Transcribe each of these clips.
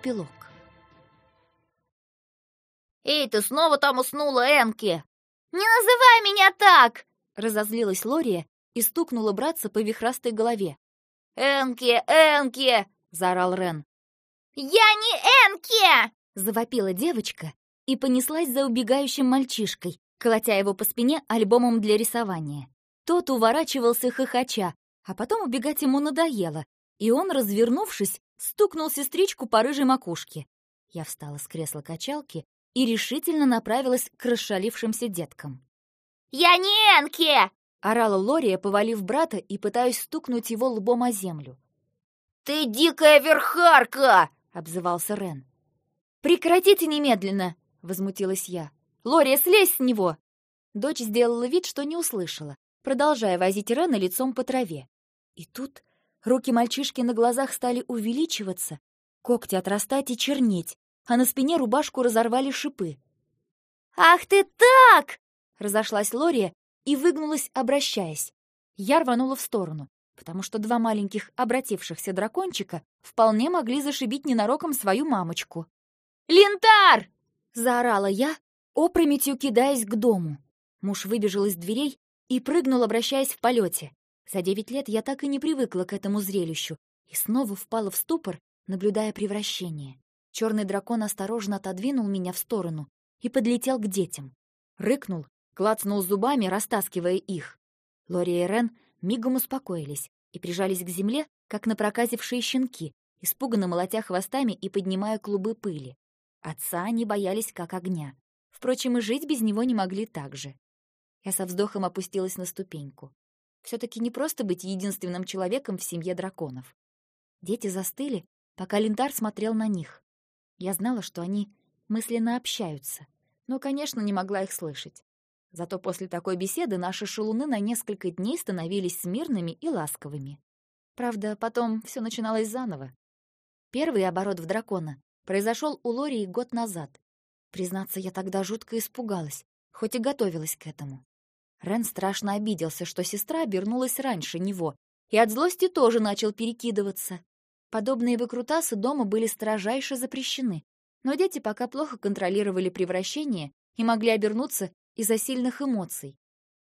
Эпилог. «Эй, ты снова там уснула, Энки!» «Не называй меня так!» — разозлилась Лория и стукнула братца по вихрастой голове. «Энки, Энки!» — заорал Рен. «Я не Энки!» — завопила девочка и понеслась за убегающим мальчишкой, колотя его по спине альбомом для рисования. Тот уворачивался хохоча, а потом убегать ему надоело, и он, развернувшись, стукнул сестричку по рыжей макушке. Я встала с кресла качалки и решительно направилась к расшалившимся деткам. «Я не Энки!» — орала Лория, повалив брата и пытаясь стукнуть его лбом о землю. «Ты дикая верхарка!» — обзывался Рен. «Прекратите немедленно!» — возмутилась я. «Лория, слезь с него!» Дочь сделала вид, что не услышала, продолжая возить Рена лицом по траве. И тут руки мальчишки на глазах стали увеличиваться, когти отрастать и чернеть, а на спине рубашку разорвали шипы. «Ах ты так!» — разошлась Лория и выгнулась, обращаясь. Я рванула в сторону, потому что два маленьких обратившихся дракончика вполне могли зашибить ненароком свою мамочку. «Лентар!» — заорала я, опрометью кидаясь к дому. Муж выбежал из дверей и прыгнул, обращаясь в полете. За девять лет я так и не привыкла к этому зрелищу и снова впала в ступор, наблюдая превращение. Черный дракон осторожно отодвинул меня в сторону и подлетел к детям. Рыкнул, клацнул зубами, растаскивая их. Лори и Рен мигом успокоились и прижались к земле, как напроказившие щенки, испуганно молотя хвостами и поднимая клубы пыли. Отца они боялись как огня. Впрочем, и жить без него не могли так же. Я со вздохом опустилась на ступеньку. Все таки не просто быть единственным человеком в семье драконов. Дети застыли, пока Лентар смотрел на них. Я знала, что они мысленно общаются, но, конечно, не могла их слышать. Зато после такой беседы наши шалуны на несколько дней становились смирными и ласковыми. Правда, потом все начиналось заново. Первый оборот в дракона произошел у Лории год назад. Признаться, я тогда жутко испугалась, хоть и готовилась к этому. Рен страшно обиделся, что сестра обернулась раньше него, и от злости тоже начал перекидываться. Подобные выкрутасы дома были строжайше запрещены, но дети пока плохо контролировали превращение и могли обернуться из-за сильных эмоций.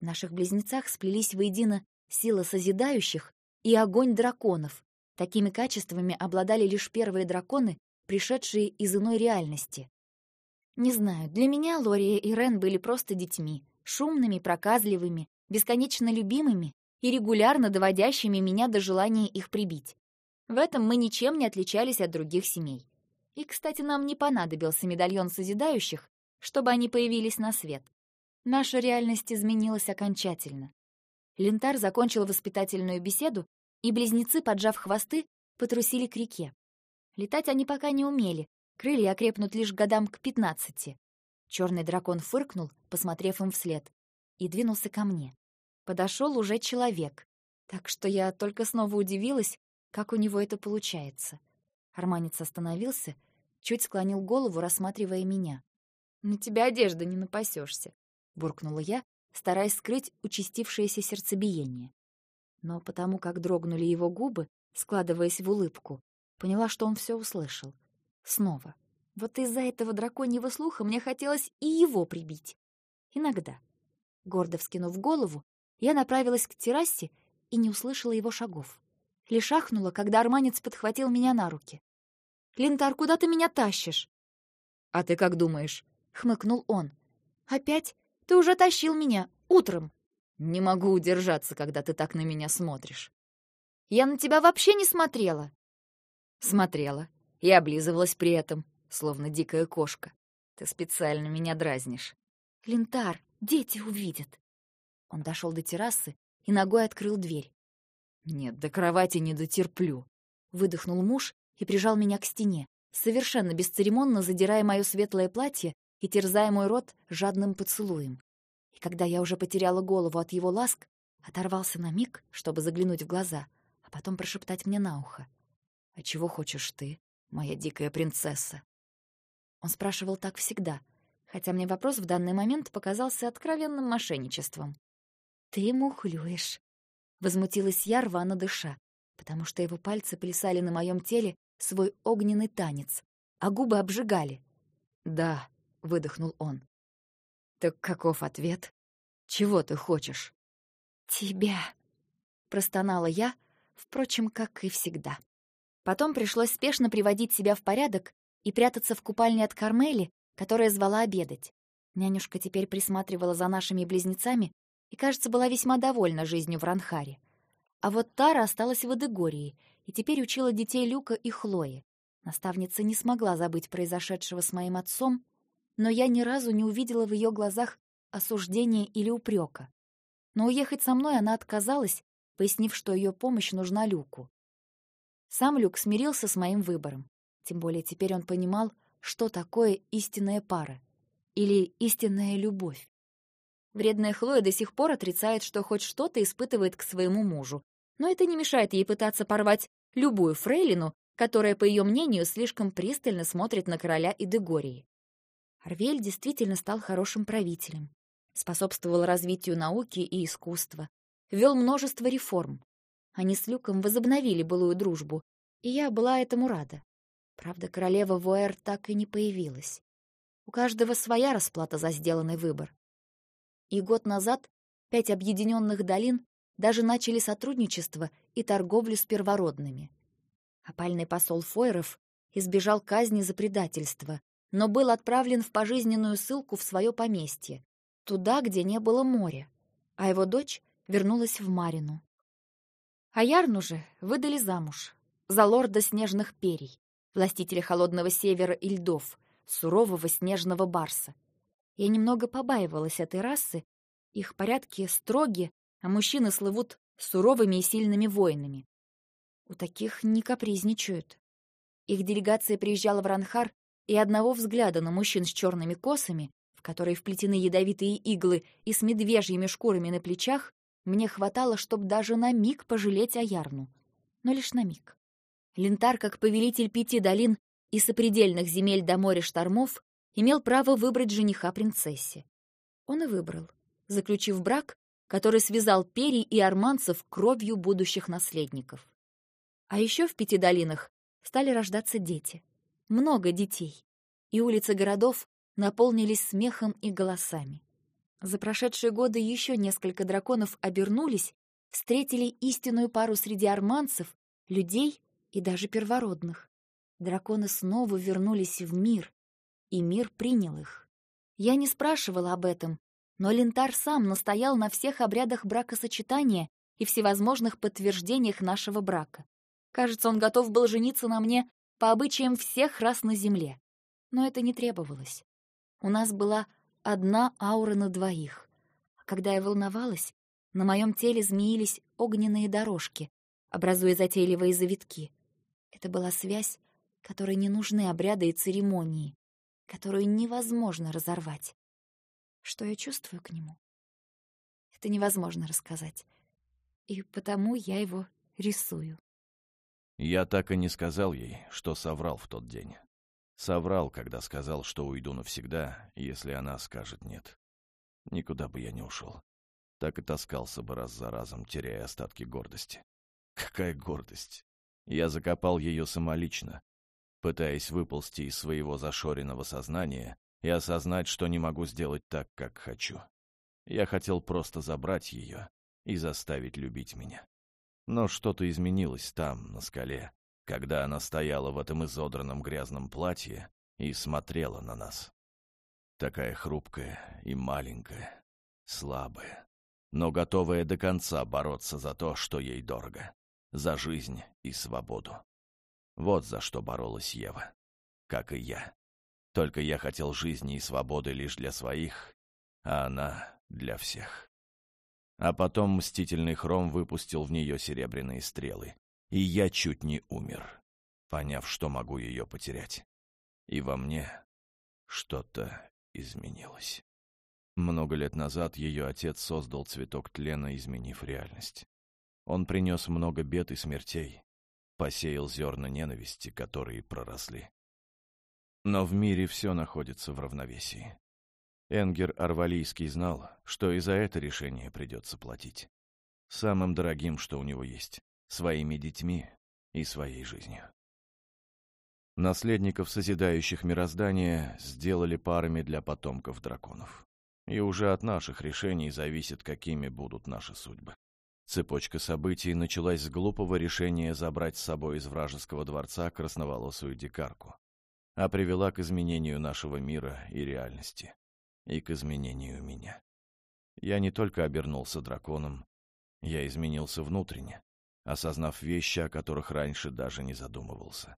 В наших близнецах сплелись воедино сила созидающих и огонь драконов. Такими качествами обладали лишь первые драконы, пришедшие из иной реальности. Не знаю, для меня Лория и Рен были просто детьми, шумными, проказливыми, бесконечно любимыми и регулярно доводящими меня до желания их прибить. В этом мы ничем не отличались от других семей. И, кстати, нам не понадобился медальон созидающих, чтобы они появились на свет. Наша реальность изменилась окончательно. Лентар закончил воспитательную беседу, и близнецы, поджав хвосты, потрусили к реке. Летать они пока не умели, крылья окрепнут лишь годам к пятнадцати. Черный дракон фыркнул, посмотрев им вслед, и двинулся ко мне. Подошел уже человек, так что я только снова удивилась, как у него это получается? Арманец остановился, чуть склонил голову, рассматривая меня. «На тебя одежда не напасешься», — буркнула я, стараясь скрыть участившееся сердцебиение. Но потому как дрогнули его губы, складываясь в улыбку, поняла, что он все услышал. Снова. Вот из-за этого драконьего слуха мне хотелось и его прибить. Иногда. Гордо вскинув голову, я направилась к террасе и не услышала его шагов. Лишь ахнула, когда арманец подхватил меня на руки. «Лентар, куда ты меня тащишь?» «А ты как думаешь?» — хмыкнул он. «Опять? Ты уже тащил меня. Утром». «Не могу удержаться, когда ты так на меня смотришь». «Я на тебя вообще не смотрела». «Смотрела. И облизывалась при этом, словно дикая кошка. Ты специально меня дразнишь». «Лентар, дети увидят». Он дошел до террасы и ногой открыл дверь. «Нет, до кровати не дотерплю», — выдохнул муж и прижал меня к стене, совершенно бесцеремонно задирая мое светлое платье и терзая мой рот жадным поцелуем. И когда я уже потеряла голову от его ласк, оторвался на миг, чтобы заглянуть в глаза, а потом прошептать мне на ухо. «А чего хочешь ты, моя дикая принцесса?» Он спрашивал так всегда, хотя мне вопрос в данный момент показался откровенным мошенничеством. «Ты мухлюешь», Возмутилась я, рвано дыша, потому что его пальцы плясали на моем теле свой огненный танец, а губы обжигали. «Да», — выдохнул он. «Так каков ответ? Чего ты хочешь?» «Тебя», — простонала я, впрочем, как и всегда. Потом пришлось спешно приводить себя в порядок и прятаться в купальне от Кармели, которая звала обедать. Нянюшка теперь присматривала за нашими близнецами и, кажется, была весьма довольна жизнью в Ранхаре. А вот Тара осталась в Эдегории и теперь учила детей Люка и Хлои. Наставница не смогла забыть произошедшего с моим отцом, но я ни разу не увидела в ее глазах осуждения или упрека. Но уехать со мной она отказалась, пояснив, что ее помощь нужна Люку. Сам Люк смирился с моим выбором. Тем более теперь он понимал, что такое истинная пара или истинная любовь. Вредная Хлоя до сих пор отрицает, что хоть что-то испытывает к своему мужу, но это не мешает ей пытаться порвать любую фрейлину, которая, по ее мнению, слишком пристально смотрит на короля и Дегории. Арвель действительно стал хорошим правителем, способствовал развитию науки и искусства, вел множество реформ. Они с Люком возобновили былую дружбу, и я была этому рада. Правда, королева Вуэр так и не появилась. У каждого своя расплата за сделанный выбор. И год назад пять объединенных долин даже начали сотрудничество и торговлю с первородными. Опальный посол Фойеров избежал казни за предательство, но был отправлен в пожизненную ссылку в свое поместье, туда, где не было моря, а его дочь вернулась в Марину. А Ярну же выдали замуж за лорда снежных перий, властителя холодного севера и льдов, сурового снежного барса. Я немного побаивалась этой расы, их порядки строги, а мужчины слывут суровыми и сильными воинами. У таких не капризничают. Их делегация приезжала в Ранхар, и одного взгляда на мужчин с черными косами, в которые вплетены ядовитые иглы и с медвежьими шкурами на плечах, мне хватало, чтобы даже на миг пожалеть о Ярну. Но лишь на миг. Лентар, как повелитель пяти долин и сопредельных земель до моря штормов, имел право выбрать жениха принцессе. Он и выбрал, заключив брак, который связал перий и арманцев кровью будущих наследников. А еще в пяти долинах стали рождаться дети. Много детей. И улицы городов наполнились смехом и голосами. За прошедшие годы еще несколько драконов обернулись, встретили истинную пару среди арманцев, людей и даже первородных. Драконы снова вернулись в мир, и мир принял их. Я не спрашивала об этом, но Лентар сам настоял на всех обрядах бракосочетания и всевозможных подтверждениях нашего брака. Кажется, он готов был жениться на мне по обычаям всех рас на земле. Но это не требовалось. У нас была одна аура на двоих. А когда я волновалась, на моем теле змеились огненные дорожки, образуя затейливые завитки. Это была связь, которой не нужны обряды и церемонии, которую невозможно разорвать. Что я чувствую к нему? Это невозможно рассказать. И потому я его рисую. Я так и не сказал ей, что соврал в тот день. Соврал, когда сказал, что уйду навсегда, если она скажет нет. Никуда бы я не ушел. Так и таскался бы раз за разом, теряя остатки гордости. Какая гордость! Я закопал ее самолично, пытаясь выползти из своего зашоренного сознания и осознать, что не могу сделать так, как хочу. Я хотел просто забрать ее и заставить любить меня. Но что-то изменилось там, на скале, когда она стояла в этом изодранном грязном платье и смотрела на нас. Такая хрупкая и маленькая, слабая, но готовая до конца бороться за то, что ей дорого, за жизнь и свободу. Вот за что боролась Ева, как и я. Только я хотел жизни и свободы лишь для своих, а она — для всех. А потом мстительный хром выпустил в нее серебряные стрелы, и я чуть не умер, поняв, что могу ее потерять. И во мне что-то изменилось. Много лет назад ее отец создал цветок тлена, изменив реальность. Он принес много бед и смертей, посеял зерна ненависти, которые проросли. Но в мире все находится в равновесии. Энгер Арвалийский знал, что и за это решение придется платить. Самым дорогим, что у него есть, своими детьми и своей жизнью. Наследников созидающих мироздания сделали парами для потомков драконов. И уже от наших решений зависит, какими будут наши судьбы. Цепочка событий началась с глупого решения забрать с собой из вражеского дворца красноволосую дикарку, а привела к изменению нашего мира и реальности, и к изменению меня. Я не только обернулся драконом, я изменился внутренне, осознав вещи, о которых раньше даже не задумывался.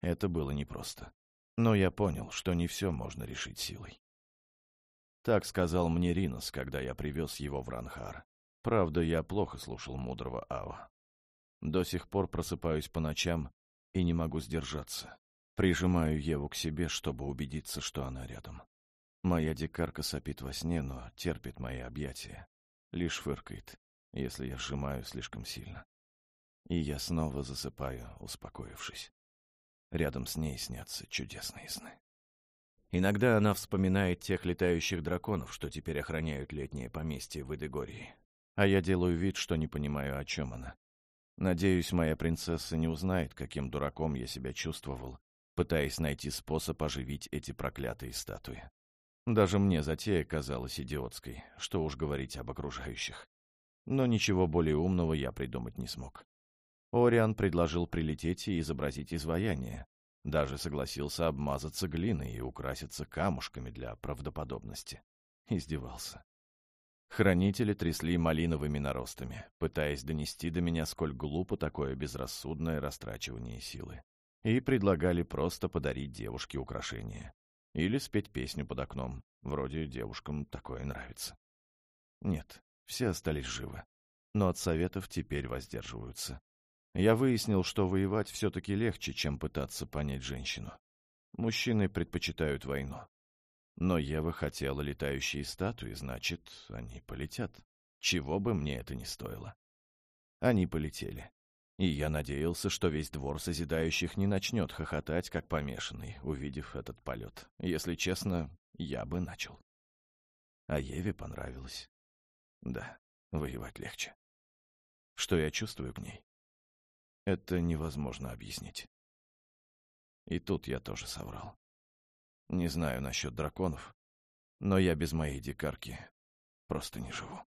Это было непросто. Но я понял, что не все можно решить силой. Так сказал мне Ринос, когда я привез его в Ранхар. Правда, я плохо слушал мудрого Ава. До сих пор просыпаюсь по ночам и не могу сдержаться. Прижимаю Еву к себе, чтобы убедиться, что она рядом. Моя дикарка сопит во сне, но терпит мои объятия. Лишь фыркает, если я сжимаю слишком сильно. И я снова засыпаю, успокоившись. Рядом с ней снятся чудесные сны. Иногда она вспоминает тех летающих драконов, что теперь охраняют летнее поместье в Эдегории. А я делаю вид, что не понимаю, о чем она. Надеюсь, моя принцесса не узнает, каким дураком я себя чувствовал, пытаясь найти способ оживить эти проклятые статуи. Даже мне затея казалась идиотской, что уж говорить об окружающих. Но ничего более умного я придумать не смог. Ориан предложил прилететь и изобразить изваяние. Даже согласился обмазаться глиной и украситься камушками для правдоподобности. Издевался. Хранители трясли малиновыми наростами, пытаясь донести до меня, сколь глупо такое безрассудное растрачивание силы. И предлагали просто подарить девушке украшение. Или спеть песню под окном. Вроде девушкам такое нравится. Нет, все остались живы. Но от советов теперь воздерживаются. Я выяснил, что воевать все-таки легче, чем пытаться понять женщину. Мужчины предпочитают войну. Но Ева хотела летающие статуи, значит, они полетят. Чего бы мне это ни стоило. Они полетели. И я надеялся, что весь двор созидающих не начнет хохотать, как помешанный, увидев этот полет. Если честно, я бы начал. А Еве понравилось. Да, воевать легче. Что я чувствую к ней? Это невозможно объяснить. И тут я тоже соврал. Не знаю насчет драконов, но я без моей дикарки просто не живу.